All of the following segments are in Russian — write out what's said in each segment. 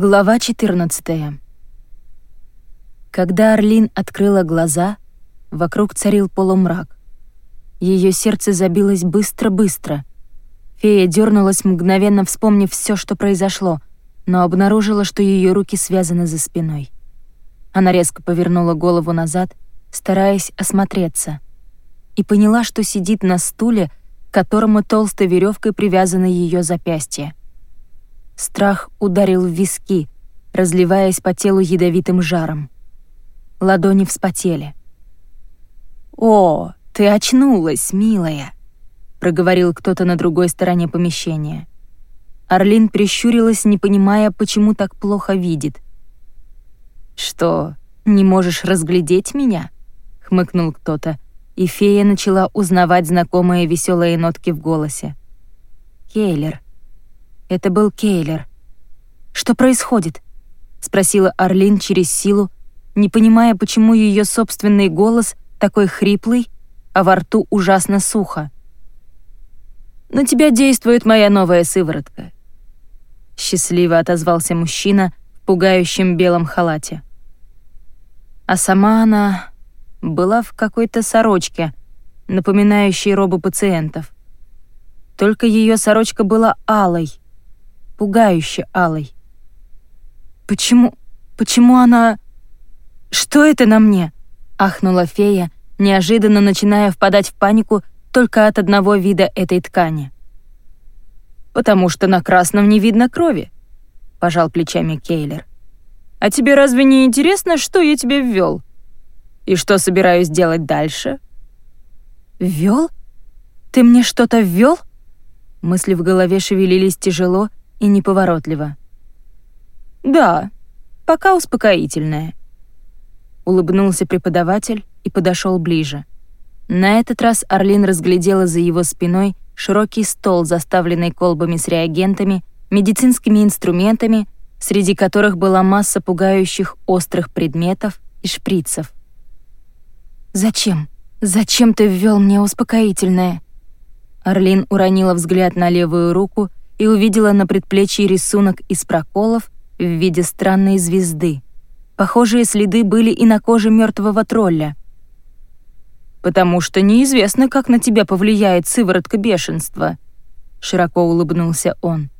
Глава 14 Когда Орлин открыла глаза, вокруг царил полумрак. Ее сердце забилось быстро-быстро. Фея дернулась, мгновенно вспомнив все, что произошло, но обнаружила, что ее руки связаны за спиной. Она резко повернула голову назад, стараясь осмотреться, и поняла, что сидит на стуле, к которому толстой веревкой привязано ее запястье. Страх ударил в виски, разливаясь по телу ядовитым жаром. Ладони вспотели. «О, ты очнулась, милая!» — проговорил кто-то на другой стороне помещения. Орлин прищурилась, не понимая, почему так плохо видит. «Что, не можешь разглядеть меня?» — хмыкнул кто-то, и фея начала узнавать знакомые веселые нотки в голосе. «Кейлер», это был Кейлер. «Что происходит?» — спросила Орлин через силу, не понимая, почему ее собственный голос такой хриплый, а во рту ужасно сухо. «На тебя действует моя новая сыворотка», — счастливо отозвался мужчина в пугающем белом халате. А сама она была в какой-то сорочке, напоминающей робу пациентов. Только ее сорочка была алой — пугающе алой. «Почему... почему она... Что это на мне?» — ахнула фея, неожиданно начиная впадать в панику только от одного вида этой ткани. «Потому что на красном не видно крови», — пожал плечами Кейлер. «А тебе разве не интересно, что я тебе ввел? И что собираюсь делать дальше?» «Ввел? Ты мне что-то ввел?» Мысли в голове шевелились тяжело, и неповоротливо. «Да, пока успокоительное», — улыбнулся преподаватель и подошел ближе. На этот раз Орлин разглядела за его спиной широкий стол, заставленный колбами с реагентами, медицинскими инструментами, среди которых была масса пугающих острых предметов и шприцев. «Зачем? Зачем ты ввел мне успокоительное?» Орлин уронила взгляд на левую руку и увидела на предплечье рисунок из проколов в виде странной звезды. Похожие следы были и на коже мертвого тролля. «Потому что неизвестно, как на тебя повлияет сыворотка бешенства», — широко улыбнулся он.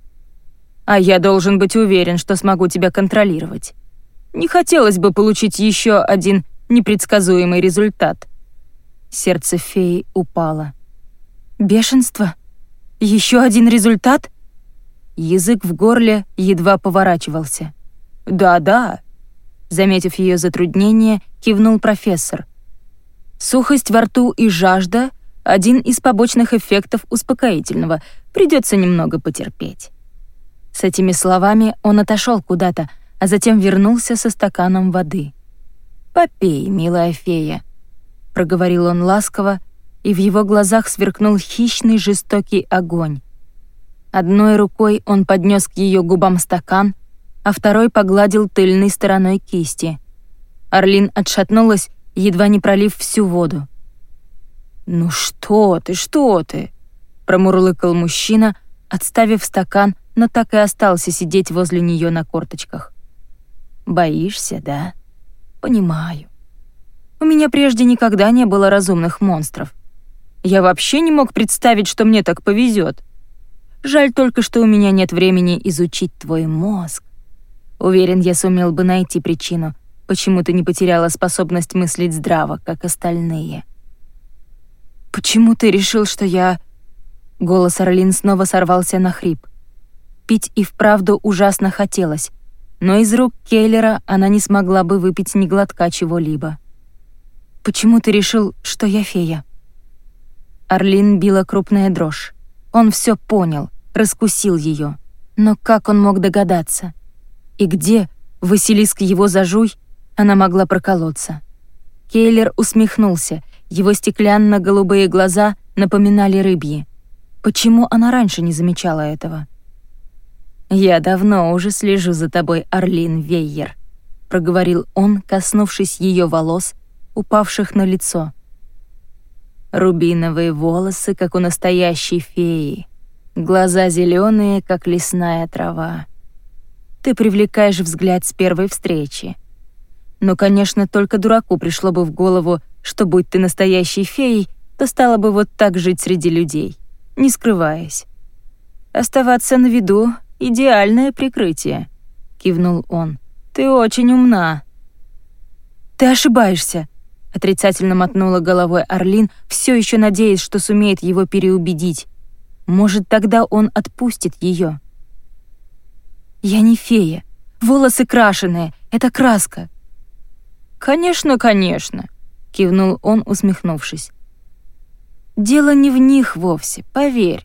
«А я должен быть уверен, что смогу тебя контролировать. Не хотелось бы получить еще один непредсказуемый результат». Сердце феи упало. «Бешенство? Еще один результат?» Язык в горле едва поворачивался. «Да-да», — заметив ее затруднение, кивнул профессор. «Сухость во рту и жажда — один из побочных эффектов успокоительного. Придется немного потерпеть». С этими словами он отошел куда-то, а затем вернулся со стаканом воды. «Попей, милая фея», — проговорил он ласково, и в его глазах сверкнул хищный жестокий огонь. Одной рукой он поднес к ее губам стакан, а второй погладил тыльной стороной кисти. Орлин отшатнулась, едва не пролив всю воду. «Ну что ты, что ты?» — промурлыкал мужчина, отставив стакан, но так и остался сидеть возле нее на корточках. «Боишься, да? Понимаю. У меня прежде никогда не было разумных монстров. Я вообще не мог представить, что мне так повезет. Жаль только, что у меня нет времени изучить твой мозг. Уверен, я сумел бы найти причину, почему ты не потеряла способность мыслить здраво, как остальные. Почему ты решил, что я... Голос Орлин снова сорвался на хрип. Пить и вправду ужасно хотелось, но из рук Келлера она не смогла бы выпить ни глотка чего-либо. «Почему ты решил, что я фея?» Орлин била крупная дрожь. Он все понял, раскусил ее. Но как он мог догадаться? И где, Василиск его зажуй, она могла проколоться? Кейлер усмехнулся, его стеклянно-голубые глаза напоминали рыбьи. Почему она раньше не замечала этого? «Я давно уже слежу за тобой, Орлин Вейер», — проговорил он, коснувшись ее волос, упавших на лицо. Рубиновые волосы, как у настоящей феи. Глаза зеленые, как лесная трава. ты привлекаешь взгляд с первой встречи. Но, конечно, только дураку пришло бы в голову, что будь ты настоящей феей, то стала бы вот так жить среди людей, не скрываясь. Оставаться на виду — идеальное прикрытие», — кивнул он. «Ты очень умна». «Ты ошибаешься», — отрицательно мотнула головой Орлин, все еще надеясь, что сумеет его переубедить. Может, тогда он отпустит ее. «Я не фея. Волосы крашеные. Это краска». «Конечно, конечно», — кивнул он, усмехнувшись. «Дело не в них вовсе, поверь.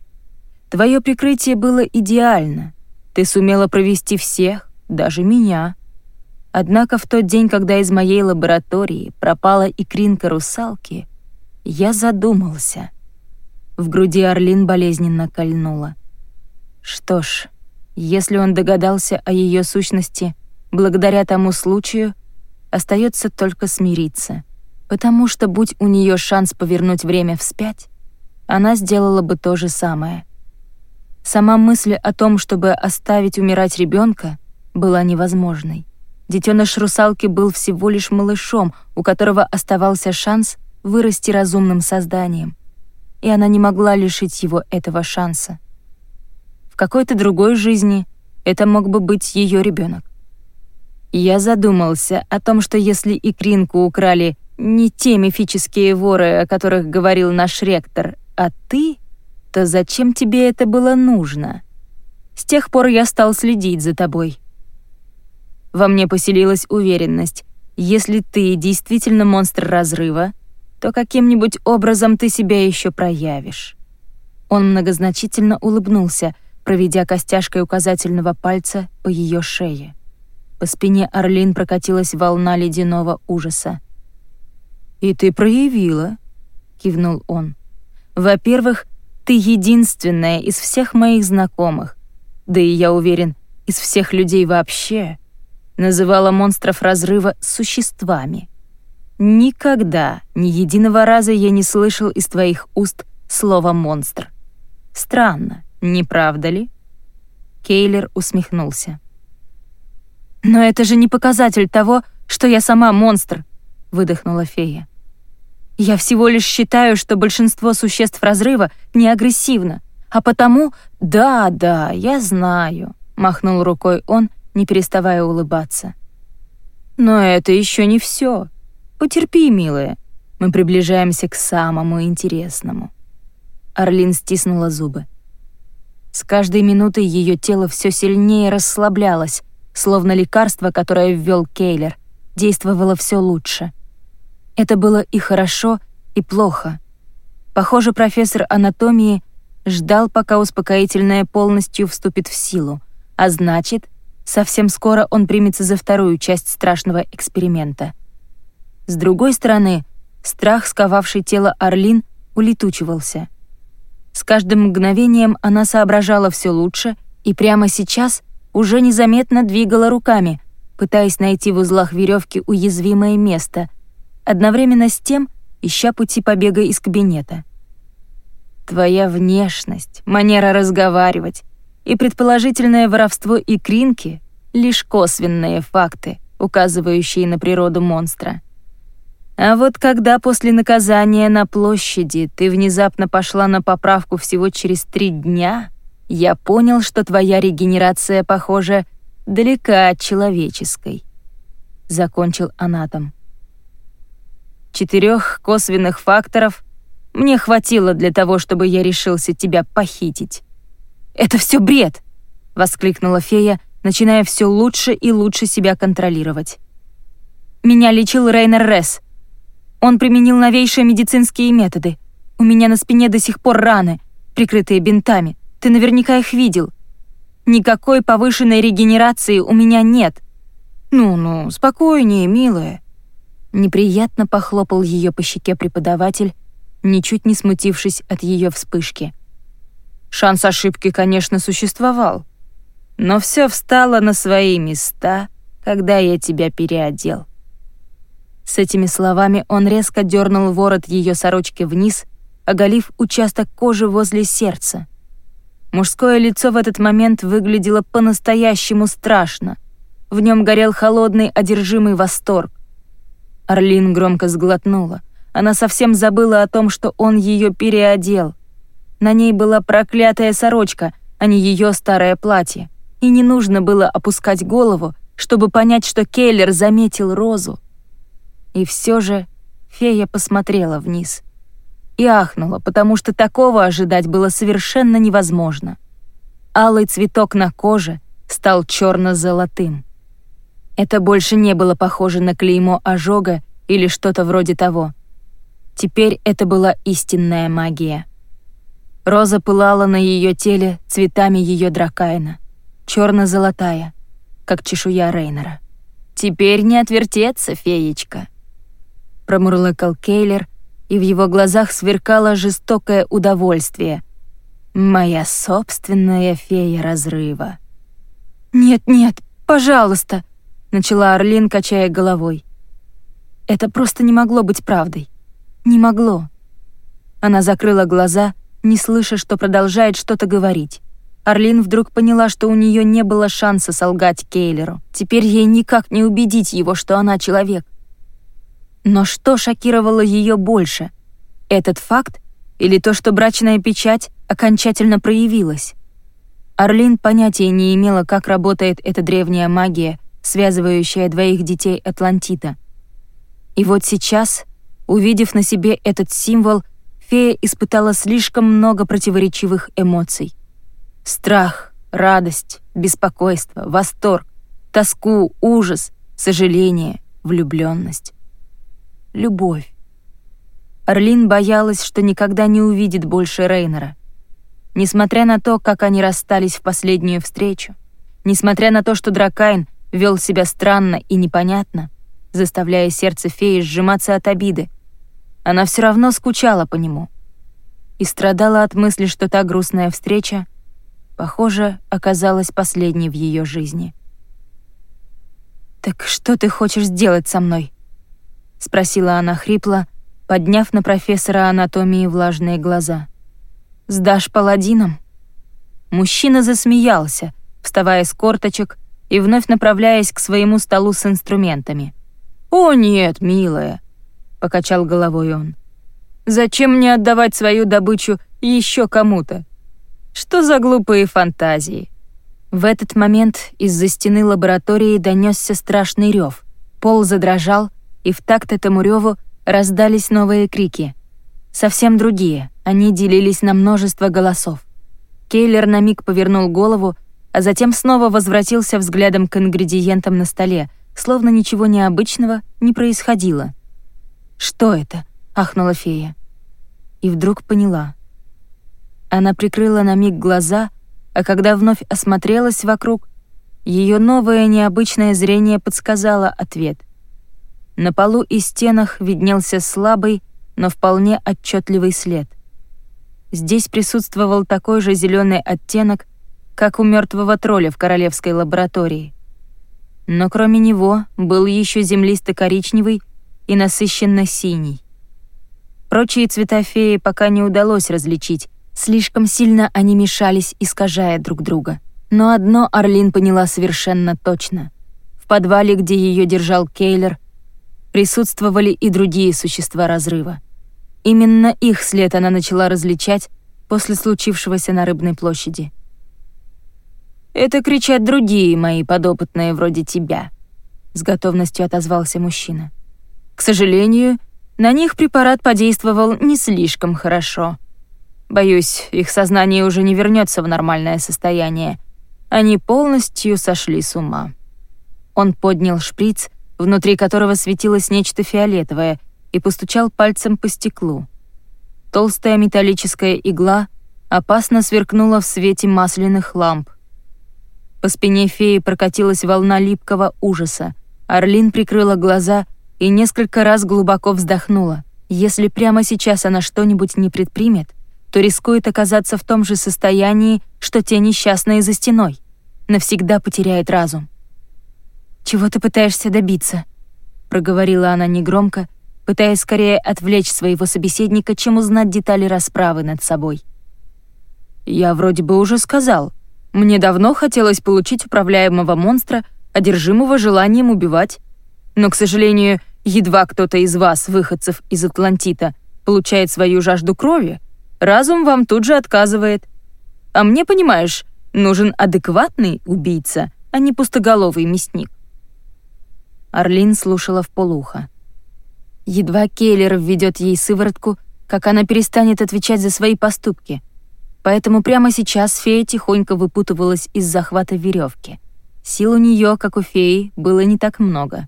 Твое прикрытие было идеально. Ты сумела провести всех, даже меня. Однако в тот день, когда из моей лаборатории пропала икринка русалки, я задумался. В груди Орлин болезненно кольнула. Что ж, если он догадался о ее сущности благодаря тому случаю, остается только смириться, потому что, будь у нее шанс повернуть время вспять, она сделала бы то же самое. Сама мысль о том, чтобы оставить умирать ребенка, была невозможной. Детеныш русалки был всего лишь малышом, у которого оставался шанс вырасти разумным созданием, и она не могла лишить его этого шанса. В какой-то другой жизни это мог бы быть ее ребенок. Я задумался о том, что если икринку украли не те мифические воры, о которых говорил наш ректор, а ты, то зачем тебе это было нужно? С тех пор я стал следить за тобой. Во мне поселилась уверенность, если ты действительно монстр разрыва, то каким-нибудь образом ты себя еще проявишь. Он многозначительно улыбнулся, проведя костяшкой указательного пальца по ее шее. По спине Орлин прокатилась волна ледяного ужаса. «И ты проявила», — кивнул он. «Во-первых, ты единственная из всех моих знакомых, да и, я уверен, из всех людей вообще, называла монстров разрыва существами. Никогда, ни единого раза я не слышал из твоих уст слова «монстр». Странно, не правда ли?» Кейлер усмехнулся. «Но это же не показатель того, что я сама монстр», — выдохнула фея. «Я всего лишь считаю, что большинство существ разрыва не агрессивно, а потому «да, да, я знаю», — махнул рукой он, не переставая улыбаться. «Но это еще не все. Потерпи, милая, мы приближаемся к самому интересному». Орлин стиснула зубы. С каждой минутой ее тело все сильнее расслаблялось, словно лекарство, которое ввел Кейлер, действовало все лучше. Это было и хорошо, и плохо. Похоже, профессор анатомии ждал, пока успокоительное полностью вступит в силу, а значит, совсем скоро он примется за вторую часть страшного эксперимента. С другой стороны, страх, сковавший тело Орлин, улетучивался. С каждым мгновением она соображала все лучше и прямо сейчас — уже незаметно двигала руками, пытаясь найти в узлах веревки уязвимое место, одновременно с тем ища пути побега из кабинета. Твоя внешность, манера разговаривать и предположительное воровство икринки — лишь косвенные факты, указывающие на природу монстра. А вот когда после наказания на площади ты внезапно пошла на поправку всего через три дня — я понял, что твоя регенерация, похоже, далека от человеческой», — закончил анатом. «Четырех косвенных факторов мне хватило для того, чтобы я решился тебя похитить». «Это все бред!» — воскликнула фея, начиная все лучше и лучше себя контролировать. «Меня лечил Рейнер Ресс. Он применил новейшие медицинские методы. У меня на спине до сих пор раны, прикрытые бинтами. Ты наверняка их видел. Никакой повышенной регенерации у меня нет. Ну-ну, спокойнее, милая. Неприятно похлопал ее по щеке преподаватель, ничуть не смутившись от ее вспышки. Шанс ошибки, конечно, существовал, но все встало на свои места, когда я тебя переодел. С этими словами он резко дернул ворот ее сорочки вниз, оголив участок кожи возле сердца. Мужское лицо в этот момент выглядело по-настоящему страшно. В нем горел холодный, одержимый восторг. Орлин громко сглотнула. Она совсем забыла о том, что он ее переодел. На ней была проклятая сорочка, а не ее старое платье. И не нужно было опускать голову, чтобы понять, что Кейлер заметил розу. И все же фея посмотрела вниз и ахнула, потому что такого ожидать было совершенно невозможно. Алый цветок на коже стал черно-золотым. Это больше не было похоже на клеймо ожога или что-то вроде того. Теперь это была истинная магия. Роза пылала на ее теле цветами ее дракайна, черно-золотая, как чешуя Рейнера. «Теперь не отвертеться, феечка», — промурлыкал Кейлер, и в его глазах сверкало жестокое удовольствие. «Моя собственная фея разрыва». «Нет-нет, пожалуйста», — начала Орлин, качая головой. Это просто не могло быть правдой. Не могло. Она закрыла глаза, не слыша, что продолжает что-то говорить. Орлин вдруг поняла, что у нее не было шанса солгать Кейлеру. Теперь ей никак не убедить его, что она человек. Но что шокировало ее больше? Этот факт или то, что брачная печать окончательно проявилась? Орлин понятия не имела, как работает эта древняя магия, связывающая двоих детей Атлантита. И вот сейчас, увидев на себе этот символ, фея испытала слишком много противоречивых эмоций. Страх, радость, беспокойство, восторг, тоску, ужас, сожаление, влюбленность любовь. Орлин боялась, что никогда не увидит больше Рейнера. Несмотря на то, как они расстались в последнюю встречу, несмотря на то, что Дракайн вел себя странно и непонятно, заставляя сердце феи сжиматься от обиды, она все равно скучала по нему и страдала от мысли, что та грустная встреча, похоже, оказалась последней в ее жизни. «Так что ты хочешь сделать со мной?» — спросила она хрипло, подняв на профессора анатомии влажные глаза. «Сдашь паладинам?» Мужчина засмеялся, вставая с корточек и вновь направляясь к своему столу с инструментами. «О нет, милая!» — покачал головой он. «Зачем мне отдавать свою добычу еще кому-то? Что за глупые фантазии?» В этот момент из-за стены лаборатории донесся страшный рев. Пол задрожал, и в такт этому реву раздались новые крики. Совсем другие, они делились на множество голосов. Кейлер на миг повернул голову, а затем снова возвратился взглядом к ингредиентам на столе, словно ничего необычного не происходило. «Что это?» — ахнула фея. И вдруг поняла. Она прикрыла на миг глаза, а когда вновь осмотрелась вокруг, ее новое необычное зрение подсказало ответ — на полу и стенах виднелся слабый, но вполне отчетливый след. Здесь присутствовал такой же зеленый оттенок, как у мертвого тролля в королевской лаборатории. Но кроме него был еще землисто-коричневый и насыщенно синий. Прочие цвета феи пока не удалось различить, слишком сильно они мешались, искажая друг друга. Но одно Орлин поняла совершенно точно. В подвале, где ее держал Кейлер, присутствовали и другие существа разрыва. Именно их след она начала различать после случившегося на Рыбной площади. «Это кричат другие мои подопытные вроде тебя», — с готовностью отозвался мужчина. «К сожалению, на них препарат подействовал не слишком хорошо. Боюсь, их сознание уже не вернется в нормальное состояние. Они полностью сошли с ума». Он поднял шприц внутри которого светилось нечто фиолетовое, и постучал пальцем по стеклу. Толстая металлическая игла опасно сверкнула в свете масляных ламп. По спине феи прокатилась волна липкого ужаса. Орлин прикрыла глаза и несколько раз глубоко вздохнула. Если прямо сейчас она что-нибудь не предпримет, то рискует оказаться в том же состоянии, что те несчастные за стеной. Навсегда потеряет разум. «Чего ты пытаешься добиться?» — проговорила она негромко, пытаясь скорее отвлечь своего собеседника, чем узнать детали расправы над собой. Я вроде бы уже сказал. Мне давно хотелось получить управляемого монстра, одержимого желанием убивать. Но, к сожалению, едва кто-то из вас, выходцев из Атлантита, получает свою жажду крови, разум вам тут же отказывает. А мне, понимаешь, нужен адекватный убийца, а не пустоголовый мясник. Орлин слушала в полухо. Едва Кейлер введет ей сыворотку, как она перестанет отвечать за свои поступки. Поэтому прямо сейчас фея тихонько выпутывалась из захвата веревки. Сил у нее, как у феи, было не так много.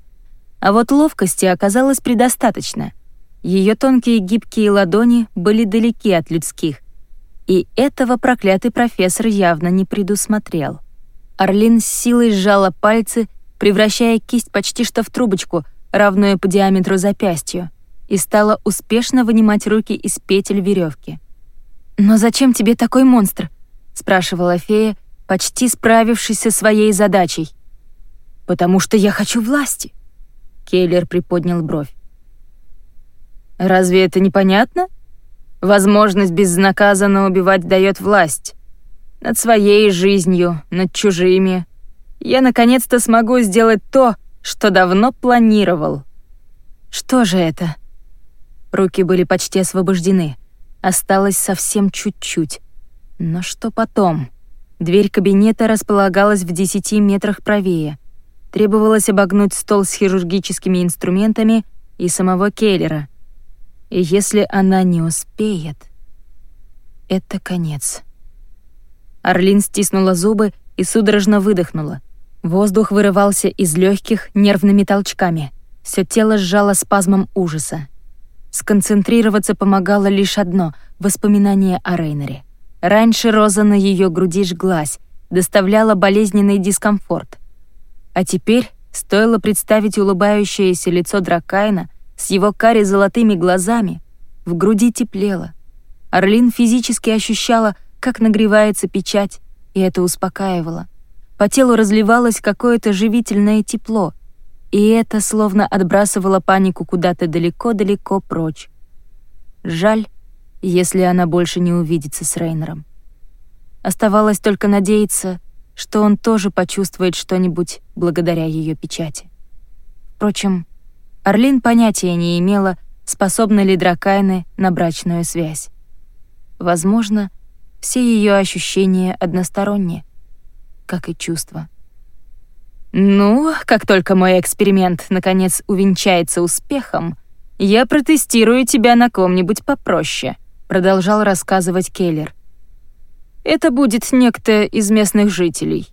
А вот ловкости оказалось предостаточно. Ее тонкие гибкие ладони были далеки от людских, и этого проклятый профессор явно не предусмотрел. Орлин с силой сжала пальцы, превращая кисть почти что в трубочку, равную по диаметру запястью, и стала успешно вынимать руки из петель веревки. «Но зачем тебе такой монстр?» — спрашивала фея, почти справившись со своей задачей. «Потому что я хочу власти», — Кейлер приподнял бровь. «Разве это непонятно? Возможность безнаказанно убивать дает власть. Над своей жизнью, над чужими. Я наконец-то смогу сделать то, что давно планировал». «Что же это?» Руки были почти освобождены. Осталось совсем чуть-чуть. Но что потом? Дверь кабинета располагалась в десяти метрах правее. Требовалось обогнуть стол с хирургическими инструментами и самого Келлера. И если она не успеет... Это конец. Орлин стиснула зубы и судорожно выдохнула. Воздух вырывался из легких нервными толчками. Все тело сжало спазмом ужаса. Сконцентрироваться помогало лишь одно — воспоминание о Рейнере. Раньше роза на ее груди жглась, доставляла болезненный дискомфорт. А теперь стоило представить улыбающееся лицо Дракайна с его кари золотыми глазами, в груди теплело. Орлин физически ощущала, как нагревается печать, и это успокаивало. По телу разливалось какое-то живительное тепло — и это словно отбрасывало панику куда-то далеко-далеко прочь. Жаль, если она больше не увидится с Рейнером. Оставалось только надеяться, что он тоже почувствует что-нибудь благодаря ее печати. Впрочем, Орлин понятия не имела, способны ли дракайны на брачную связь. Возможно, все ее ощущения односторонние, как и чувства. «Ну, как только мой эксперимент наконец увенчается успехом, я протестирую тебя на ком-нибудь попроще», — продолжал рассказывать Келлер. «Это будет некто из местных жителей.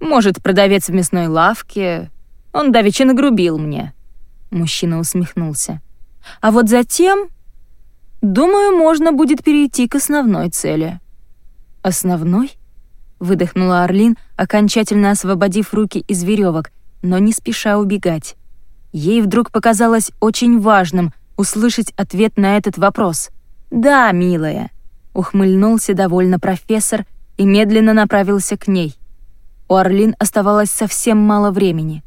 Может, продавец в мясной лавке. Он давеча нагрубил мне». Мужчина усмехнулся. «А вот затем, думаю, можно будет перейти к основной цели». «Основной?» выдохнула Орлин, окончательно освободив руки из веревок, но не спеша убегать. Ей вдруг показалось очень важным услышать ответ на этот вопрос. «Да, милая», — ухмыльнулся довольно профессор и медленно направился к ней. У Орлин оставалось совсем мало времени.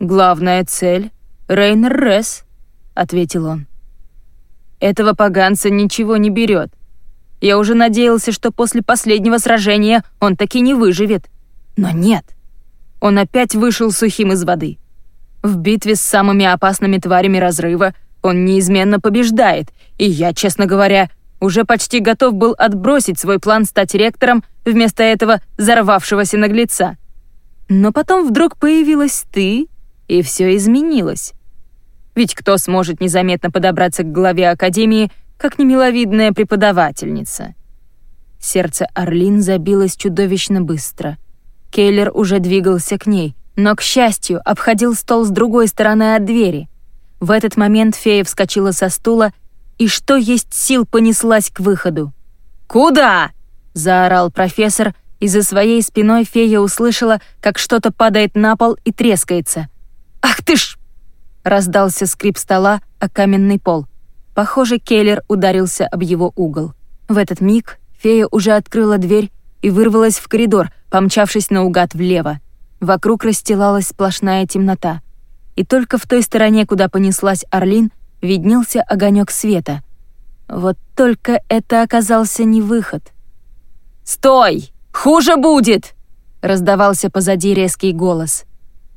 «Главная цель — Рейнер Ресс», — ответил он. «Этого поганца ничего не берет. Я уже надеялся, что после последнего сражения он таки не выживет. Но нет. Он опять вышел сухим из воды. В битве с самыми опасными тварями разрыва он неизменно побеждает, и я, честно говоря, уже почти готов был отбросить свой план стать ректором вместо этого взорвавшегося наглеца. Но потом вдруг появилась ты, и все изменилось. Ведь кто сможет незаметно подобраться к главе Академии, как немиловидная преподавательница. Сердце Орлин забилось чудовищно быстро. Кейлер уже двигался к ней, но, к счастью, обходил стол с другой стороны от двери. В этот момент фея вскочила со стула и, что есть сил, понеслась к выходу. «Куда?» — заорал профессор, и за своей спиной фея услышала, как что-то падает на пол и трескается. «Ах ты ж!» — раздался скрип стола о каменный пол — Похоже, Келлер ударился об его угол. В этот миг фея уже открыла дверь и вырвалась в коридор, помчавшись наугад влево. Вокруг расстилалась сплошная темнота. И только в той стороне, куда понеслась Орлин, виднелся огонек света. Вот только это оказался не выход. «Стой! Хуже будет!» — раздавался позади резкий голос.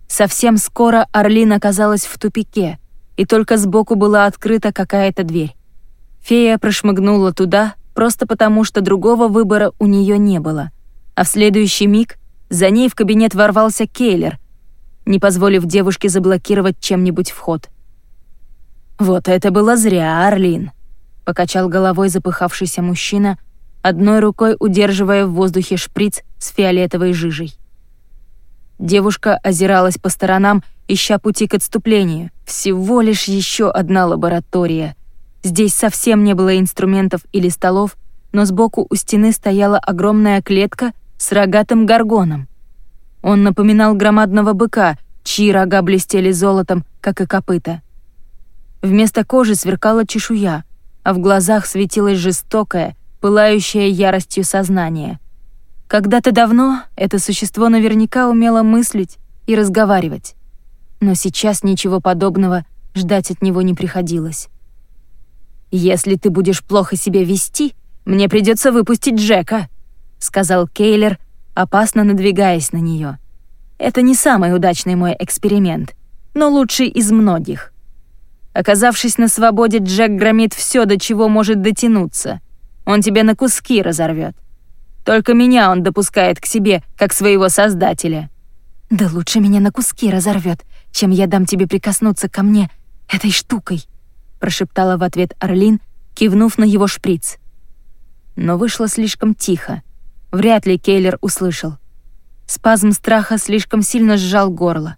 Совсем скоро Орлин оказалась в тупике, и только сбоку была открыта какая-то дверь. Фея прошмыгнула туда, просто потому что другого выбора у нее не было. А в следующий миг за ней в кабинет ворвался Кейлер, не позволив девушке заблокировать чем-нибудь вход. «Вот это было зря, Орлин», — покачал головой запыхавшийся мужчина, одной рукой удерживая в воздухе шприц с фиолетовой жижей. Девушка озиралась по сторонам, ища пути к отступлению. Всего лишь еще одна лаборатория. Здесь совсем не было инструментов или столов, но сбоку у стены стояла огромная клетка с рогатым горгоном. Он напоминал громадного быка, чьи рога блестели золотом, как и копыта. Вместо кожи сверкала чешуя, а в глазах светилось жестокое, пылающее яростью сознание. Когда-то давно это существо наверняка умело мыслить и разговаривать. Но сейчас ничего подобного ждать от него не приходилось. «Если ты будешь плохо себя вести, мне придется выпустить Джека», — сказал Кейлер, опасно надвигаясь на нее. «Это не самый удачный мой эксперимент, но лучший из многих. Оказавшись на свободе, Джек громит все, до чего может дотянуться. Он тебя на куски разорвет. Только меня он допускает к себе, как своего создателя». «Да лучше меня на куски разорвет, чем я дам тебе прикоснуться ко мне этой штукой», прошептала в ответ Орлин, кивнув на его шприц. Но вышло слишком тихо. Вряд ли Кейлер услышал. Спазм страха слишком сильно сжал горло.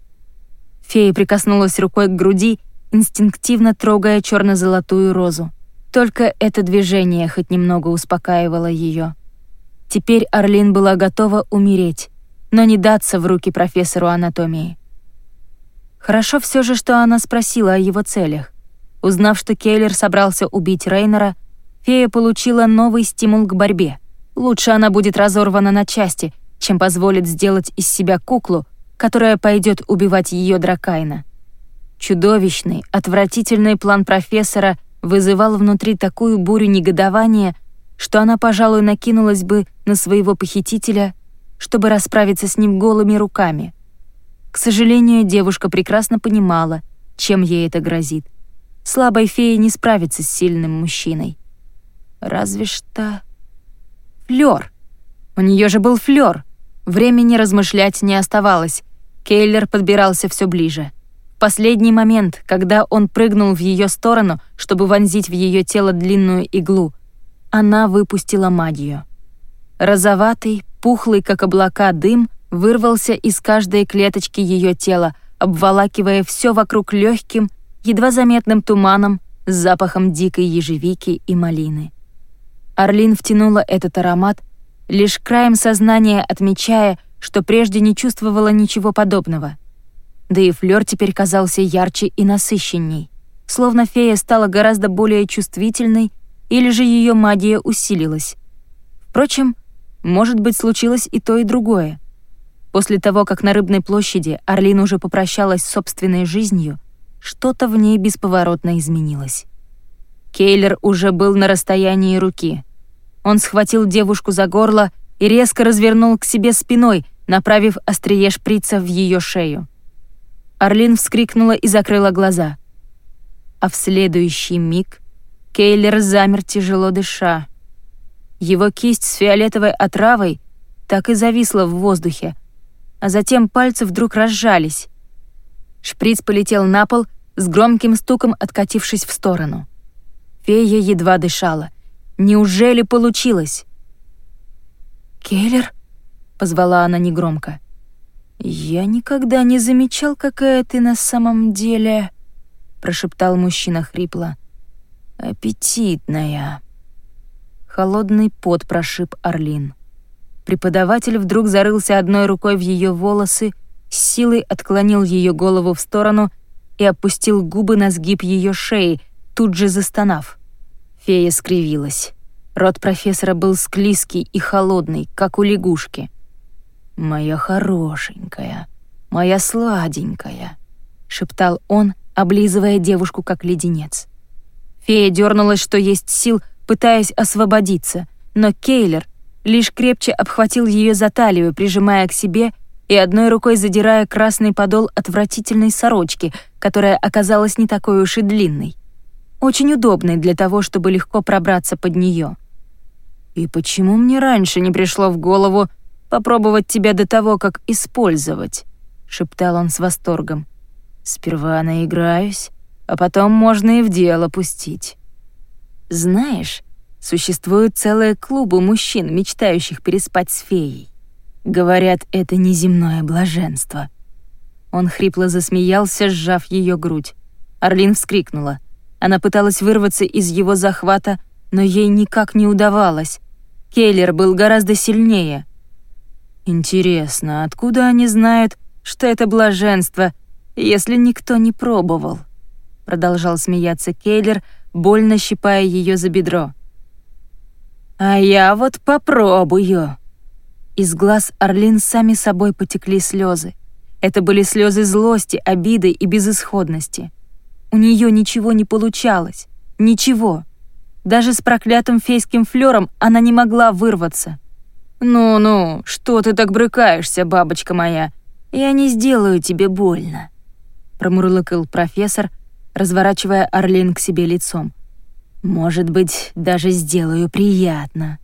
Фея прикоснулась рукой к груди, инстинктивно трогая черно золотую розу. Только это движение хоть немного успокаивало ее. Теперь Орлин была готова умереть, но не даться в руки профессору анатомии. Хорошо все же, что она спросила о его целях. Узнав, что Кейлер собрался убить Рейнера, фея получила новый стимул к борьбе. Лучше она будет разорвана на части, чем позволит сделать из себя куклу, которая пойдет убивать ее Дракайна. Чудовищный, отвратительный план профессора вызывал внутри такую бурю негодования, что она, пожалуй, накинулась бы на своего похитителя, чтобы расправиться с ним голыми руками. К сожалению, девушка прекрасно понимала, чем ей это грозит. Слабой фее не справится с сильным мужчиной. Разве что... Флёр. У нее же был флёр. Времени размышлять не оставалось. Кейлер подбирался все ближе. Последний момент, когда он прыгнул в ее сторону, чтобы вонзить в ее тело длинную иглу, она выпустила магию. Розоватый, пухлый, как облака, дым вырвался из каждой клеточки ее тела, обволакивая все вокруг легким, едва заметным туманом с запахом дикой ежевики и малины. Орлин втянула этот аромат, лишь краем сознания отмечая, что прежде не чувствовала ничего подобного. Да и флёр теперь казался ярче и насыщенней, словно фея стала гораздо более чувствительной или же ее магия усилилась. Впрочем, может быть, случилось и то, и другое. После того, как на Рыбной площади Орлин уже попрощалась с собственной жизнью, что-то в ней бесповоротно изменилось. Кейлер уже был на расстоянии руки. Он схватил девушку за горло и резко развернул к себе спиной, направив острие шприца в ее шею. Орлин вскрикнула и закрыла глаза. А в следующий миг Кейлер замер тяжело дыша. Его кисть с фиолетовой отравой так и зависла в воздухе, а затем пальцы вдруг разжались. Шприц полетел на пол, с громким стуком откатившись в сторону. Фея едва дышала. Неужели получилось? «Келлер?» — позвала она негромко. «Я никогда не замечал, какая ты на самом деле...» — прошептал мужчина хрипло. «Аппетитная». Холодный пот прошиб Орлин. Преподаватель вдруг зарылся одной рукой в ее волосы, с силой отклонил ее голову в сторону и опустил губы на сгиб ее шеи, тут же застонав. Фея скривилась. Рот профессора был склизкий и холодный, как у лягушки. «Моя хорошенькая, моя сладенькая», — шептал он, облизывая девушку как леденец. Фея дернулась, что есть сил, пытаясь освободиться, но Кейлер, лишь крепче обхватил ее за талию, прижимая к себе и одной рукой задирая красный подол отвратительной сорочки, которая оказалась не такой уж и длинной. Очень удобной для того, чтобы легко пробраться под нее. «И почему мне раньше не пришло в голову попробовать тебя до того, как использовать?» — шептал он с восторгом. «Сперва наиграюсь, а потом можно и в дело пустить. Знаешь, существуют целые клубы мужчин, мечтающих переспать с феей. Говорят, это неземное блаженство». Он хрипло засмеялся, сжав ее грудь. Орлин вскрикнула. Она пыталась вырваться из его захвата, но ей никак не удавалось. Кейлер был гораздо сильнее. Интересно, откуда они знают, что это блаженство, если никто не пробовал? Продолжал смеяться Кейлер, больно щипая ее за бедро. А я вот попробую. Из глаз Орлин сами собой потекли слезы. Это были слезы злости, обиды и безысходности. У нее ничего не получалось. Ничего. Даже с проклятым фейским флером она не могла вырваться. «Ну-ну, что ты так брыкаешься, бабочка моя? Я не сделаю тебе больно», — промурлыкал профессор, разворачивая Орлин к себе лицом. «Может быть, даже сделаю приятно».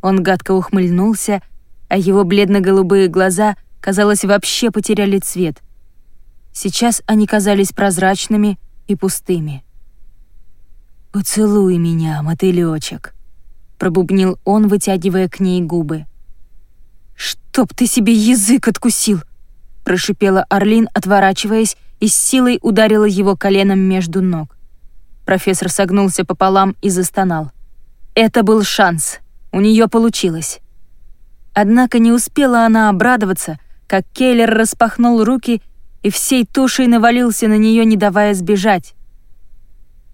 Он гадко ухмыльнулся, а его бледно-голубые глаза, казалось, вообще потеряли цвет. Сейчас они казались прозрачными и пустыми. «Поцелуй меня, мотылёчек», — пробубнил он, вытягивая к ней губы. «Чтоб ты себе язык откусил!» — прошипела Орлин, отворачиваясь, и с силой ударила его коленом между ног. Профессор согнулся пополам и застонал. Это был шанс. У нее получилось. Однако не успела она обрадоваться, как Кейлер распахнул руки и всей тушей навалился на нее, не давая сбежать.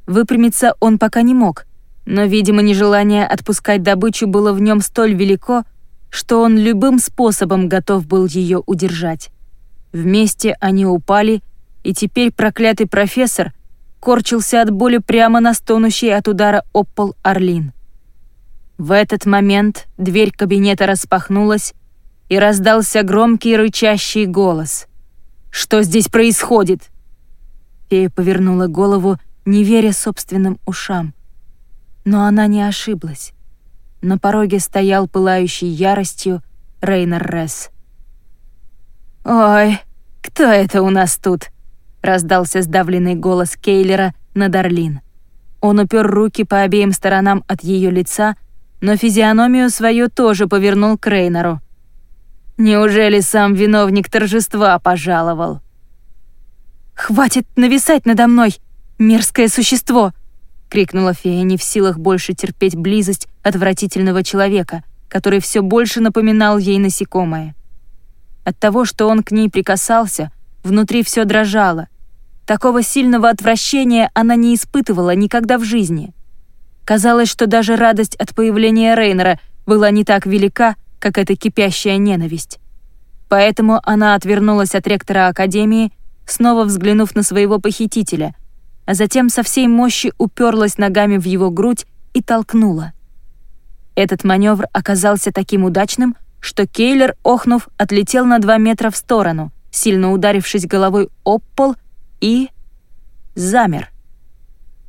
Выпрямиться он пока не мог, но, видимо, нежелание отпускать добычу было в нем столь велико, что он любым способом готов был ее удержать. Вместе они упали, и теперь проклятый профессор корчился от боли прямо на стонущей от удара об пол Орлин. В этот момент дверь кабинета распахнулась, и раздался громкий рычащий голос. «Что здесь происходит?» Фея повернула голову, не веря собственным ушам. Но она не ошиблась. На пороге стоял пылающий яростью Рейнер Ресс. «Ой, кто это у нас тут?» — раздался сдавленный голос Кейлера над Орлин. Он упер руки по обеим сторонам от ее лица — но физиономию свою тоже повернул к Рейнору. «Неужели сам виновник торжества пожаловал?» «Хватит нависать надо мной, мерзкое существо!» — крикнула фея, не в силах больше терпеть близость отвратительного человека, который все больше напоминал ей насекомое. От того, что он к ней прикасался, внутри все дрожало. Такого сильного отвращения она не испытывала никогда в жизни — Казалось, что даже радость от появления Рейнера была не так велика, как эта кипящая ненависть. Поэтому она отвернулась от ректора Академии, снова взглянув на своего похитителя, а затем со всей мощи уперлась ногами в его грудь и толкнула. Этот маневр оказался таким удачным, что Кейлер, охнув, отлетел на два метра в сторону, сильно ударившись головой об пол и... замер.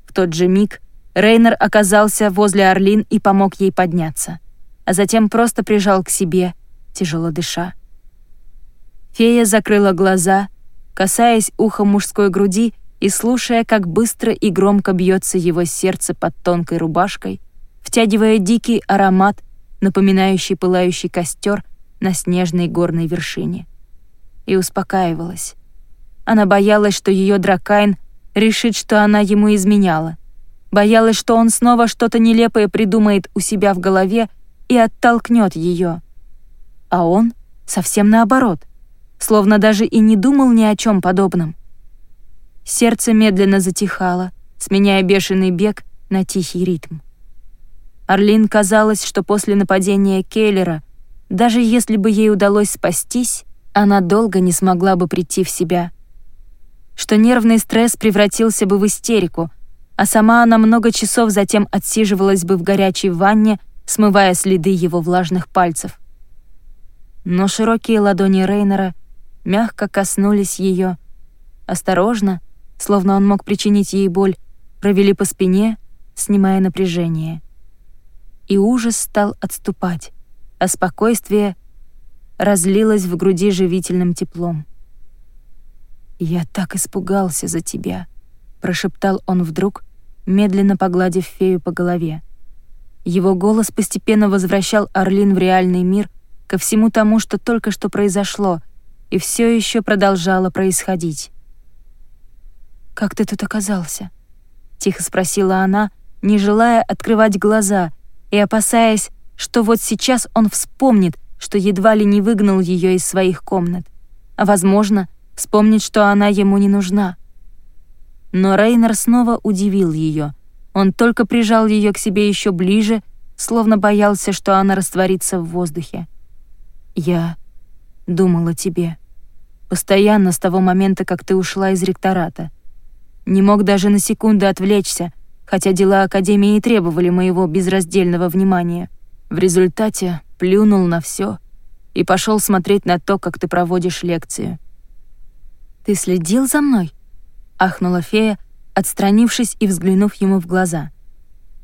В тот же миг Рейнер оказался возле Орлин и помог ей подняться, а затем просто прижал к себе, тяжело дыша. Фея закрыла глаза, касаясь уха мужской груди и слушая, как быстро и громко бьется его сердце под тонкой рубашкой, втягивая дикий аромат, напоминающий пылающий костер на снежной горной вершине. И успокаивалась. Она боялась, что ее дракайн решит, что она ему изменяла, Боялась, что он снова что-то нелепое придумает у себя в голове и оттолкнет ее. А он совсем наоборот, словно даже и не думал ни о чем подобном. Сердце медленно затихало, сменяя бешеный бег на тихий ритм. Орлин казалось, что после нападения Келлера, даже если бы ей удалось спастись, она долго не смогла бы прийти в себя. Что нервный стресс превратился бы в истерику — а сама она много часов затем отсиживалась бы в горячей ванне, смывая следы его влажных пальцев. Но широкие ладони Рейнера мягко коснулись ее, осторожно, словно он мог причинить ей боль, провели по спине, снимая напряжение. И ужас стал отступать, а спокойствие разлилось в груди живительным теплом. «Я так испугался за тебя», — прошептал он вдруг, медленно погладив фею по голове. Его голос постепенно возвращал Орлин в реальный мир ко всему тому, что только что произошло и все еще продолжало происходить. «Как ты тут оказался?» — тихо спросила она, не желая открывать глаза и опасаясь, что вот сейчас он вспомнит, что едва ли не выгнал ее из своих комнат, а, возможно, вспомнит, что она ему не нужна. Но Рейнер снова удивил ее. Он только прижал ее к себе еще ближе, словно боялся, что она растворится в воздухе. «Я думал о тебе. Постоянно с того момента, как ты ушла из ректората. Не мог даже на секунду отвлечься, хотя дела Академии требовали моего безраздельного внимания. В результате плюнул на все и пошел смотреть на то, как ты проводишь лекцию. «Ты следил за мной?» — ахнула фея, отстранившись и взглянув ему в глаза.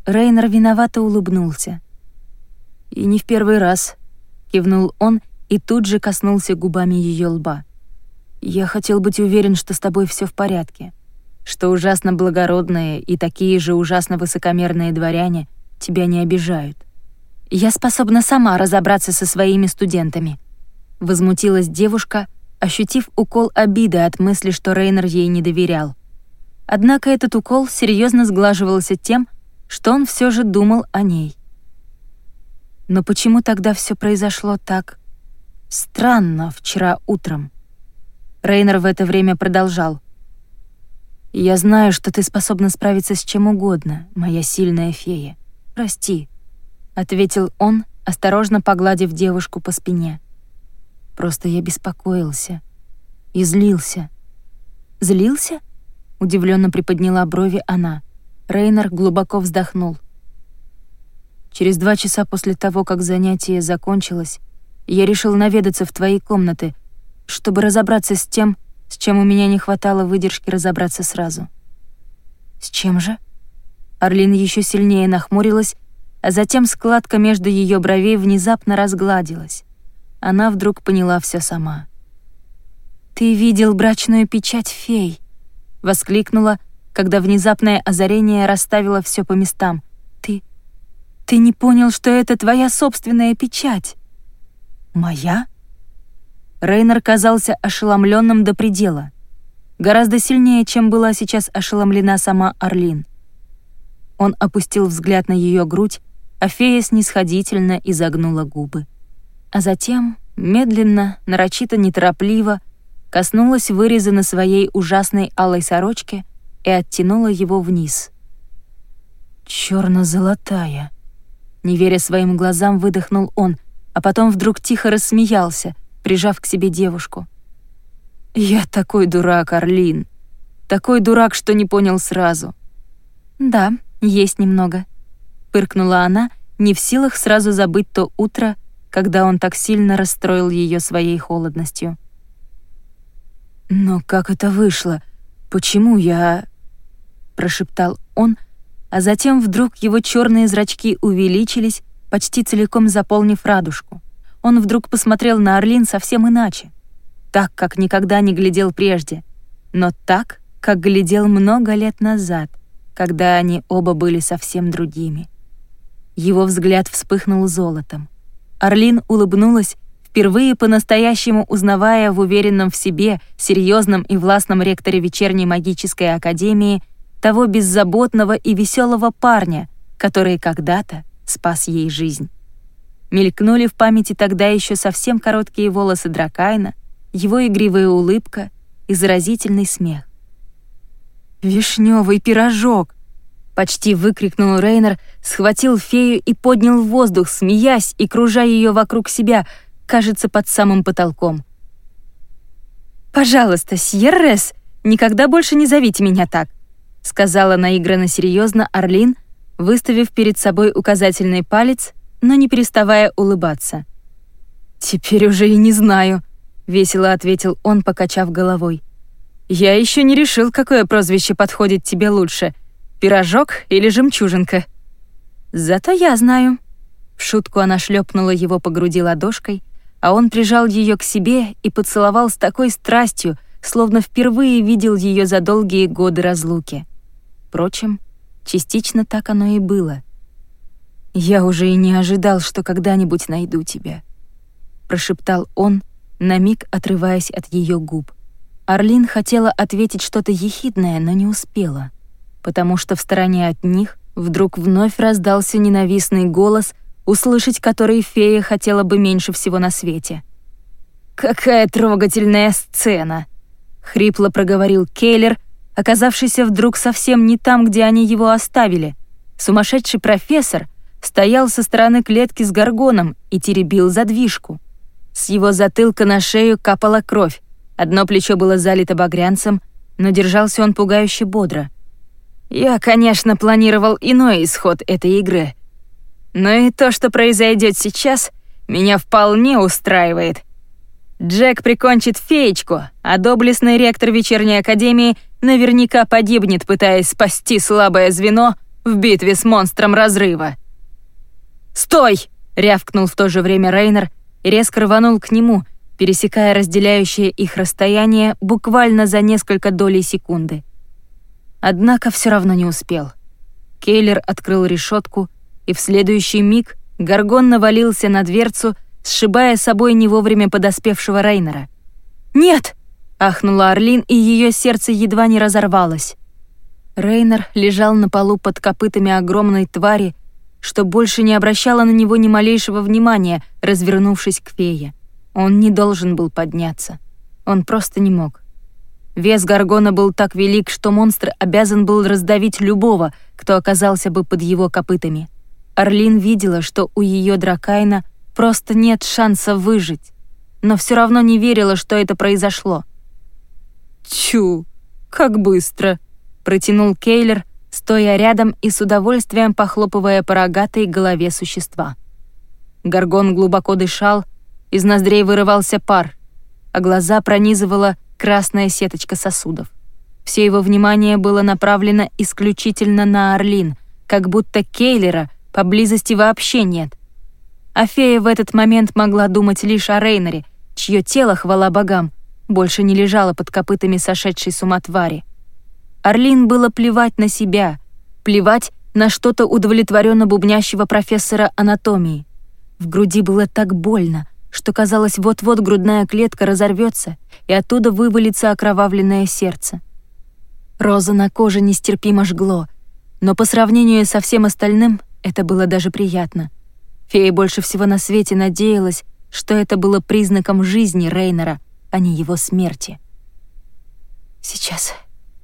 Рейнер виновато улыбнулся. «И не в первый раз», — кивнул он и тут же коснулся губами ее лба. «Я хотел быть уверен, что с тобой все в порядке, что ужасно благородные и такие же ужасно высокомерные дворяне тебя не обижают. Я способна сама разобраться со своими студентами», — возмутилась девушка, ощутив укол обиды от мысли, что Рейнер ей не доверял. Однако этот укол серьезно сглаживался тем, что он все же думал о ней. Но почему тогда все произошло так странно вчера утром? Рейнер в это время продолжал. «Я знаю, что ты способна справиться с чем угодно, моя сильная фея. Прости», — ответил он, осторожно погладив девушку по спине. «Просто я беспокоился и злился». «Злился?» Удивленно приподняла брови она. Рейнер глубоко вздохнул. Через два часа после того, как занятие закончилось, я решил наведаться в твои комнаты, чтобы разобраться с тем, с чем у меня не хватало выдержки разобраться сразу. С чем же? Орлин еще сильнее нахмурилась, а затем складка между ее бровей внезапно разгладилась. Она вдруг поняла все сама. «Ты видел брачную печать фей», — воскликнула, когда внезапное озарение расставило все по местам. «Ты... ты не понял, что это твоя собственная печать?» «Моя?» Рейнер казался ошеломленным до предела. Гораздо сильнее, чем была сейчас ошеломлена сама Орлин. Он опустил взгляд на ее грудь, а фея снисходительно изогнула губы. А затем, медленно, нарочито неторопливо, коснулась выреза на своей ужасной алой сорочке и оттянула его вниз. «Чёрно-золотая», — не веря своим глазам, выдохнул он, а потом вдруг тихо рассмеялся, прижав к себе девушку. «Я такой дурак, Орлин. Такой дурак, что не понял сразу». «Да, есть немного», — пыркнула она, не в силах сразу забыть то утро, когда он так сильно расстроил ее своей холодностью. «Но как это вышло? Почему я...» — прошептал он, а затем вдруг его черные зрачки увеличились, почти целиком заполнив радужку. Он вдруг посмотрел на Орлин совсем иначе. Так, как никогда не глядел прежде, но так, как глядел много лет назад, когда они оба были совсем другими. Его взгляд вспыхнул золотом. Орлин улыбнулась впервые по-настоящему узнавая в уверенном в себе, серьезном и властном ректоре вечерней магической академии того беззаботного и веселого парня, который когда-то спас ей жизнь. Мелькнули в памяти тогда еще совсем короткие волосы Дракайна, его игривая улыбка и заразительный смех. «Вишневый пирожок!» — почти выкрикнул Рейнер, схватил фею и поднял в воздух, смеясь и кружа ее вокруг себя — кажется, под самым потолком. «Пожалуйста, Сьеррес, никогда больше не зовите меня так», сказала наигранно серьезно Орлин, выставив перед собой указательный палец но не переставая улыбаться. «Теперь уже и не знаю», — весело ответил он, покачав головой. «Я еще не решил, какое прозвище подходит тебе лучше — пирожок или жемчужинка». «Зато я знаю». В шутку она шлепнула его по груди ладошкой, а он прижал ее к себе и поцеловал с такой страстью, словно впервые видел ее за долгие годы разлуки. Впрочем, частично так оно и было. «Я уже и не ожидал, что когда-нибудь найду тебя», — прошептал он, на миг отрываясь от ее губ. Орлин хотела ответить что-то ехидное, но не успела, потому что в стороне от них вдруг вновь раздался ненавистный голос, услышать который фея хотела бы меньше всего на свете. «Какая трогательная сцена!» — хрипло проговорил Кейлер, оказавшийся вдруг совсем не там, где они его оставили. Сумасшедший профессор стоял со стороны клетки с горгоном и теребил задвижку. С его затылка на шею капала кровь, одно плечо было залито багрянцем, но держался он пугающе бодро. «Я, конечно, планировал иной исход этой игры», но и то, что произойдет сейчас, меня вполне устраивает. Джек прикончит феечку, а доблестный ректор вечерней академии наверняка погибнет, пытаясь спасти слабое звено в битве с монстром разрыва. «Стой!» — рявкнул в то же время Рейнер и резко рванул к нему, пересекая разделяющее их расстояние буквально за несколько долей секунды. Однако все равно не успел. Кейлер открыл решетку, и в следующий миг Гаргон навалился на дверцу, сшибая собой не вовремя подоспевшего Рейнера. «Нет!» — ахнула Орлин, и ее сердце едва не разорвалось. Рейнер лежал на полу под копытами огромной твари, что больше не обращала на него ни малейшего внимания, развернувшись к фее. Он не должен был подняться. Он просто не мог. Вес Гаргона был так велик, что монстр обязан был раздавить любого, кто оказался бы под его копытами. Орлин видела, что у ее дракайна просто нет шанса выжить, но все равно не верила, что это произошло. «Чу, как быстро!» — протянул Кейлер, стоя рядом и с удовольствием похлопывая по рогатой голове существа. Горгон глубоко дышал, из ноздрей вырывался пар, а глаза пронизывала красная сеточка сосудов. Все его внимание было направлено исключительно на Орлин, как будто Кейлера — поблизости вообще нет. А фея в этот момент могла думать лишь о Рейнере, чье тело, хвала богам, больше не лежало под копытами сошедшей с ума твари. Орлин было плевать на себя, плевать на что-то удовлетворенно бубнящего профессора анатомии. В груди было так больно, что казалось, вот-вот грудная клетка разорвется, и оттуда вывалится окровавленное сердце. Роза на коже нестерпимо жгло, но по сравнению со всем остальным это было даже приятно. Фея больше всего на свете надеялась, что это было признаком жизни Рейнера, а не его смерти. «Сейчас,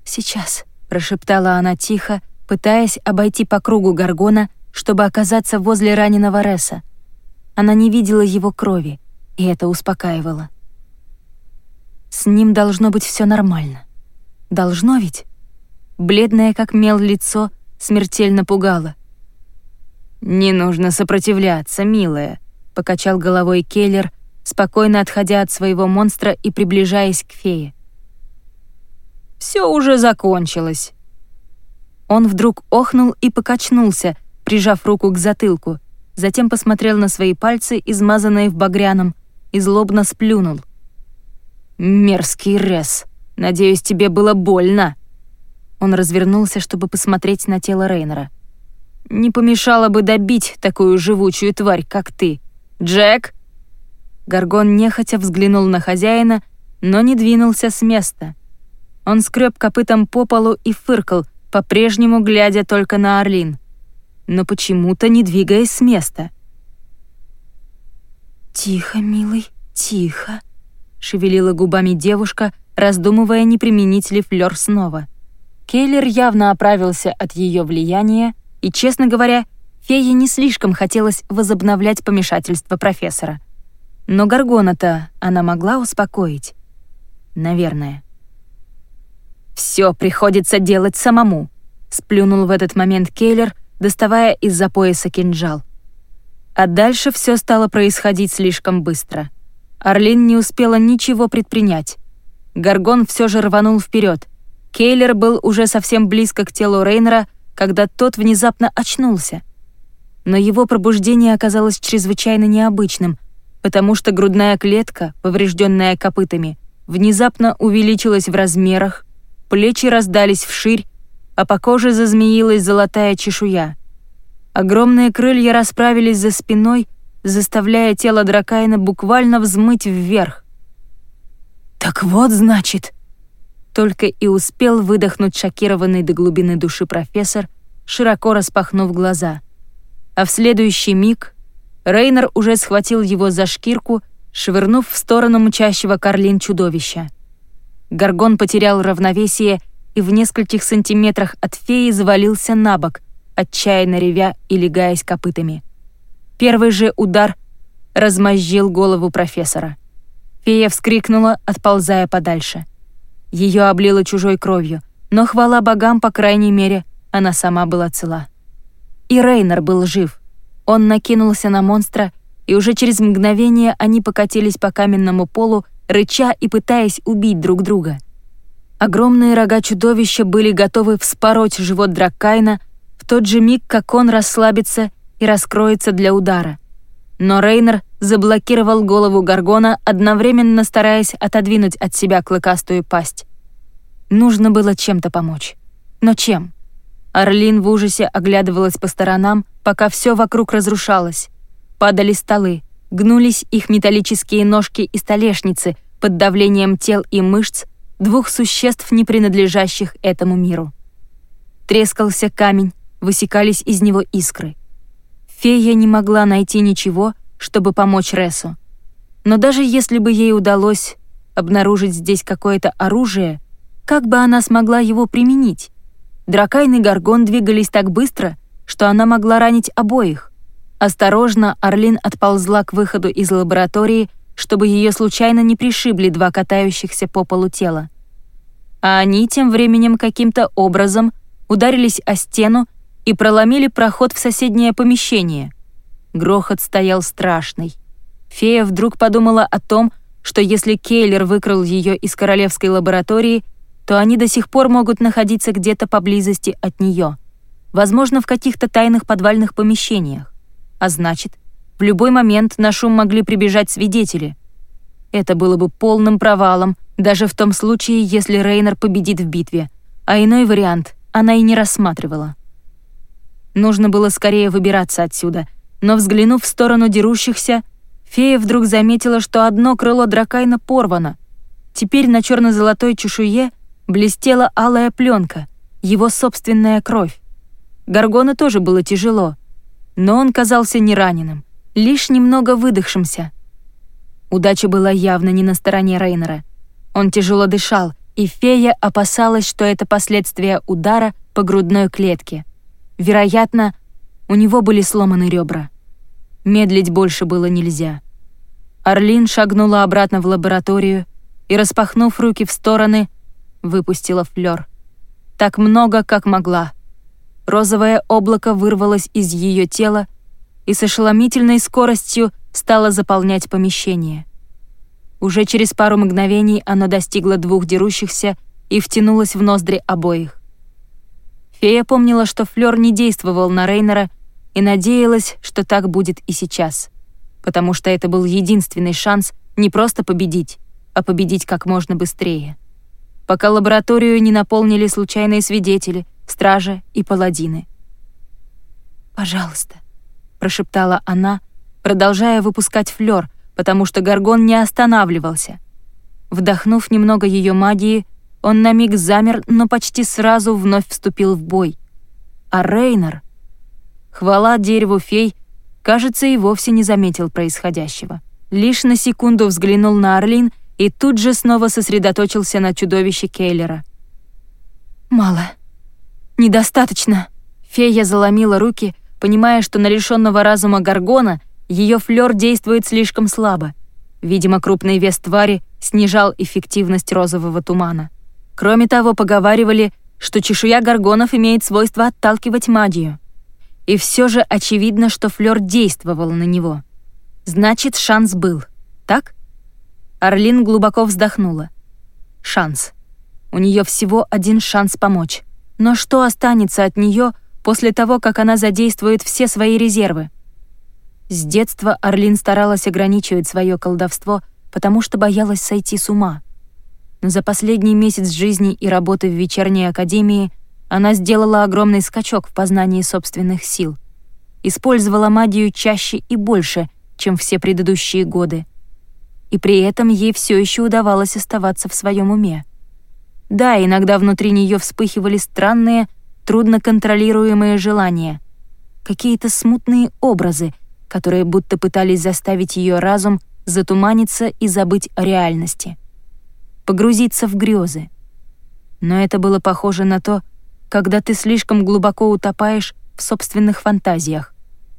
сейчас», — прошептала она тихо, пытаясь обойти по кругу Гаргона, чтобы оказаться возле раненого Реса. Она не видела его крови, и это успокаивало. С ним должно быть все нормально. Должно ведь? Бледное, как мел лицо, смертельно пугало — «Не нужно сопротивляться, милая», — покачал головой Келлер, спокойно отходя от своего монстра и приближаясь к фее. «Все уже закончилось». Он вдруг охнул и покачнулся, прижав руку к затылку, затем посмотрел на свои пальцы, измазанные в багряном, и злобно сплюнул. «Мерзкий Рес, надеюсь, тебе было больно». Он развернулся, чтобы посмотреть на тело Рейнера. Не помешало бы добить такую живучую тварь, как ты. Джек!» Гаргон нехотя взглянул на хозяина, но не двинулся с места. Он скреб копытом по полу и фыркал, по-прежнему глядя только на Орлин, но почему-то не двигаясь с места. «Тихо, милый, тихо», — шевелила губами девушка, раздумывая, не применить ли флёр снова. Кейлер явно оправился от ее влияния, и, честно говоря, фее не слишком хотелось возобновлять помешательство профессора. Но Гаргона-то она могла успокоить. Наверное. «Всё приходится делать самому», — сплюнул в этот момент Кейлер, доставая из-за пояса кинжал. А дальше все стало происходить слишком быстро. Орлин не успела ничего предпринять. Гаргон все же рванул вперед. Кейлер был уже совсем близко к телу Рейнера, когда тот внезапно очнулся. Но его пробуждение оказалось чрезвычайно необычным, потому что грудная клетка, поврежденная копытами, внезапно увеличилась в размерах, плечи раздались вширь, а по коже зазмеилась золотая чешуя. Огромные крылья расправились за спиной, заставляя тело Дракайна буквально взмыть вверх. «Так вот, значит...» Только и успел выдохнуть шокированный до глубины души профессор, широко распахнув глаза. А в следующий миг Рейнер уже схватил его за шкирку, швырнув в сторону мчащего Карлин чудовища. Гаргон потерял равновесие и в нескольких сантиметрах от феи завалился на бок, отчаянно ревя и легаясь копытами. Первый же удар размозжил голову профессора. Фея вскрикнула, отползая подальше. Ее облило чужой кровью, но хвала богам, по крайней мере, она сама была цела. И Рейнер был жив. Он накинулся на монстра, и уже через мгновение они покатились по каменному полу, рыча и пытаясь убить друг друга. Огромные рога чудовища были готовы вспороть живот Драккайна в тот же миг, как он расслабится и раскроется для удара. Но Рейнер заблокировал голову Гаргона, одновременно стараясь отодвинуть от себя клыкастую пасть. Нужно было чем-то помочь. Но чем? Орлин в ужасе оглядывалась по сторонам, пока все вокруг разрушалось. Падали столы, гнулись их металлические ножки и столешницы под давлением тел и мышц двух существ, не принадлежащих этому миру. Трескался камень, высекались из него искры. Фея не могла найти ничего, чтобы помочь Ресу. Но даже если бы ей удалось обнаружить здесь какое-то оружие, как бы она смогла его применить? Дракайн и Гаргон двигались так быстро, что она могла ранить обоих. Осторожно, Орлин отползла к выходу из лаборатории, чтобы ее случайно не пришибли два катающихся по полу тела. А они тем временем каким-то образом ударились о стену и проломили проход в соседнее помещение. Грохот стоял страшный. Фея вдруг подумала о том, что если Кейлер выкрал ее из королевской лаборатории, то они до сих пор могут находиться где-то поблизости от нее, возможно, в каких-то тайных подвальных помещениях. А значит, в любой момент на шум могли прибежать свидетели. Это было бы полным провалом, даже в том случае, если Рейнер победит в битве, а иной вариант она и не рассматривала. Нужно было скорее выбираться отсюда, но, взглянув в сторону дерущихся, фея вдруг заметила, что одно крыло Дракайна порвано. Теперь на черно золотой чешуе блестела алая пленка, его собственная кровь. Гаргона тоже было тяжело, но он казался не раненым, лишь немного выдохшимся. Удача была явно не на стороне Рейнера. Он тяжело дышал, и фея опасалась, что это последствия удара по грудной клетке — Вероятно, у него были сломаны ребра. Медлить больше было нельзя. Орлин шагнула обратно в лабораторию и, распахнув руки в стороны, выпустила флёр. Так много, как могла. Розовое облако вырвалось из ее тела и с ошеломительной скоростью стало заполнять помещение. Уже через пару мгновений оно достигло двух дерущихся и втянулось в ноздри обоих. Фея помнила, что Флёр не действовал на Рейнера и надеялась, что так будет и сейчас, потому что это был единственный шанс не просто победить, а победить как можно быстрее. Пока лабораторию не наполнили случайные свидетели, стражи и паладины. «Пожалуйста», — прошептала она, продолжая выпускать Флёр, потому что Гаргон не останавливался. Вдохнув немного ее магии, он на миг замер, но почти сразу вновь вступил в бой. А Рейнер, хвала дереву фей, кажется, и вовсе не заметил происходящего. Лишь на секунду взглянул на Орлин и тут же снова сосредоточился на чудовище Кейлера. «Мало. Недостаточно». Фея заломила руки, понимая, что на лишённого разума Гаргона ее флёр действует слишком слабо. Видимо, крупный вес твари снижал эффективность розового тумана. Кроме того, поговаривали, что чешуя горгонов имеет свойство отталкивать магию. И все же очевидно, что Флёр действовал на него. Значит, шанс был, так? Орлин глубоко вздохнула. Шанс. У нее всего один шанс помочь. Но что останется от нее после того, как она задействует все свои резервы? С детства Орлин старалась ограничивать свое колдовство, потому что боялась сойти с ума. Но за последний месяц жизни и работы в вечерней академии она сделала огромный скачок в познании собственных сил. Использовала магию чаще и больше, чем все предыдущие годы. И при этом ей все еще удавалось оставаться в своем уме. Да, иногда внутри нее вспыхивали странные, трудно контролируемые желания, какие-то смутные образы, которые будто пытались заставить ее разум затуманиться и забыть о реальности, погрузиться в грезы. Но это было похоже на то, когда ты слишком глубоко утопаешь в собственных фантазиях.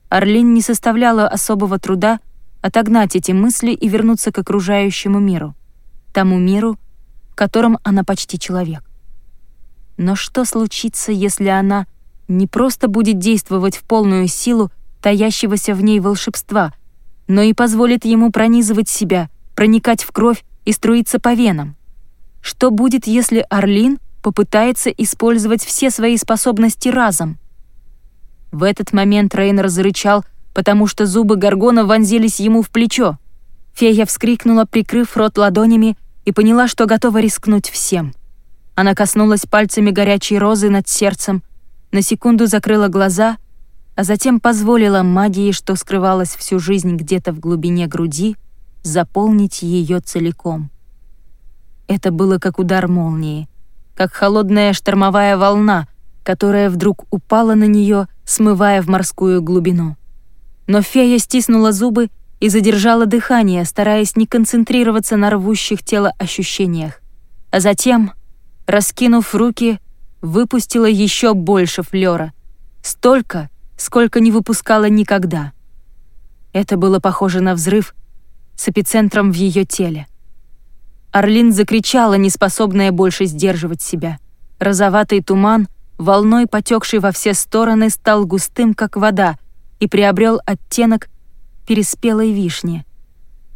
Орлин не составляла особого труда отогнать эти мысли и вернуться к окружающему миру, тому миру, котором она почти человек. Но что случится, если она не просто будет действовать в полную силу таящегося в ней волшебства, но и позволит ему пронизывать себя, проникать в кровь и струиться по венам? Что будет, если Орлин попытается использовать все свои способности разом? В этот момент Рейнер зарычал, потому что зубы Гаргона вонзились ему в плечо. Фея вскрикнула, прикрыв рот ладонями, и поняла, что готова рискнуть всем. Она коснулась пальцами горячей розы над сердцем, на секунду закрыла глаза, а затем позволила магии, что скрывалась всю жизнь где-то в глубине груди, заполнить ее целиком. Это было как удар молнии, как холодная штормовая волна, которая вдруг упала на нее, смывая в морскую глубину. Но фея стиснула зубы и задержала дыхание, стараясь не концентрироваться на рвущих тело ощущениях. А затем, раскинув руки, выпустила еще больше флера. Столько, сколько не выпускала никогда. Это было похоже на взрыв с эпицентром в ее теле. Орлин закричала, неспособная больше сдерживать себя. Розоватый туман, волной потекший во все стороны, стал густым, как вода, и приобрел оттенок переспелой вишни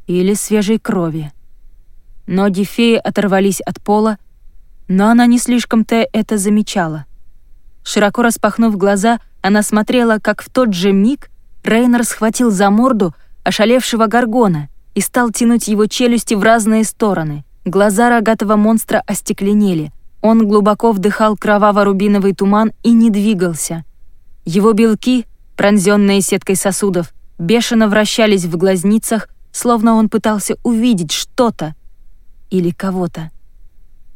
или свежей крови. Ноги феи оторвались от пола, но она не слишком-то это замечала. Широко распахнув глаза, она смотрела, как в тот же миг Рейнер схватил за морду ошалевшего горгона и стал тянуть его челюсти в разные стороны. Глаза рогатого монстра остекленели. Он глубоко вдыхал кроваво-рубиновый туман и не двигался. Его белки, пронзенные сеткой сосудов, бешено вращались в глазницах, словно он пытался увидеть что-то или кого-то.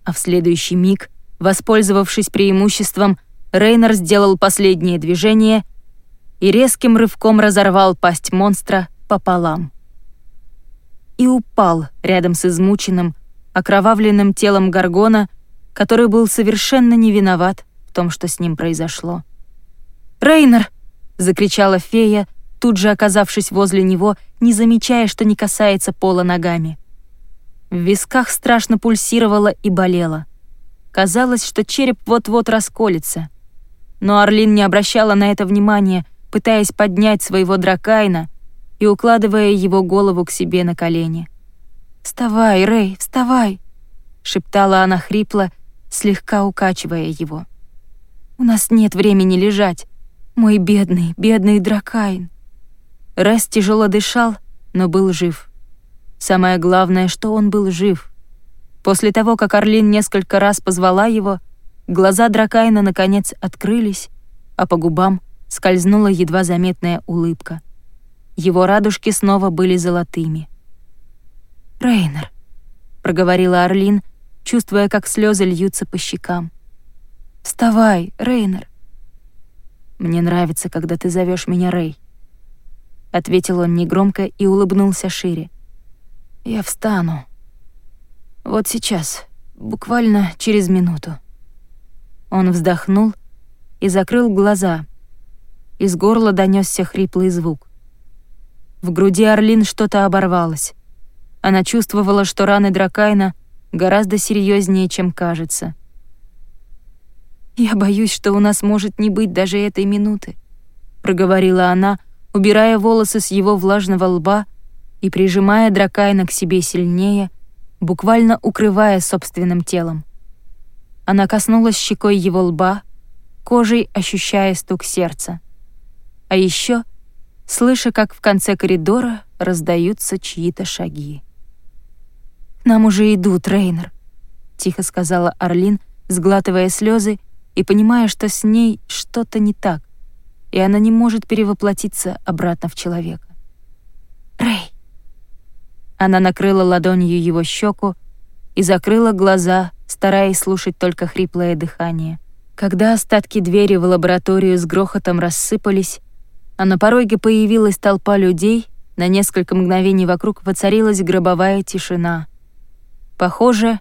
А в следующий миг, воспользовавшись преимуществом, Рейнер сделал последнее движение и резким рывком разорвал пасть монстра пополам. И упал рядом с измученным, окровавленным телом Гаргона, который был совершенно не виноват в том, что с ним произошло. «Рейнер!» — закричала фея, тут же оказавшись возле него, не замечая, что не касается пола ногами. В висках страшно пульсировало и болело. Казалось, что череп вот-вот расколется. Но Орлин не обращала на это внимания, пытаясь поднять своего дракайна и укладывая его голову к себе на колени. «Вставай, Рэй, вставай!» — шептала она хрипло, слегка укачивая его. «У нас нет времени лежать. Мой бедный, бедный Дракайн. Рес тяжело дышал, но был жив. Самое главное, что он был жив. После того, как Орлин несколько раз позвала его, глаза Дракайна наконец открылись, а по губам скользнула едва заметная улыбка. Его радужки снова были золотыми. «Рейнер», — проговорила Орлин, чувствуя, как слезы льются по щекам. «Вставай, Рейнер. «Мне нравится, когда ты зовешь меня Рэй», — ответил он негромко и улыбнулся шире. «Я встану. Вот сейчас, буквально через минуту». Он вздохнул и закрыл глаза. Из горла донесся хриплый звук. В груди Орлин что-то оборвалось. Она чувствовала, что раны Дракайна гораздо серьезнее, чем кажется — я боюсь, что у нас может не быть даже этой минуты. проговорила она, убирая волосы с его влажного лба и прижимая Дракайна к себе сильнее, буквально укрывая собственным телом. Она коснулась щекой его лба, кожей ощущая стук сердца. А еще слыша, как в конце коридора раздаются чьи-то шаги. «Нам уже идут, Рейнер», — тихо сказала Орлин, сглатывая слезы и понимая, что с ней что-то не так, и она не может перевоплотиться обратно в человека. «Рей!» Она накрыла ладонью его щеку и закрыла глаза, стараясь слушать только хриплое дыхание. Когда остатки двери в лабораторию с грохотом рассыпались, а на пороге появилась толпа людей, на несколько мгновений вокруг воцарилась гробовая тишина. Похоже,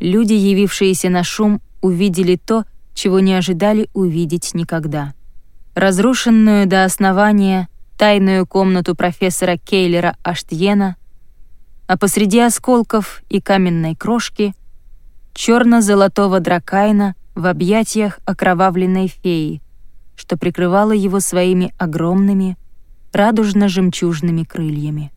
люди, явившиеся на шум, увидели то, чего не ожидали увидеть никогда. Разрушенную до основания тайную комнату профессора Кейлера Аштьена, а посреди осколков и каменной крошки черно-золотого дракайна в объятиях окровавленной феи, что прикрывало его своими огромными радужно-жемчужными крыльями.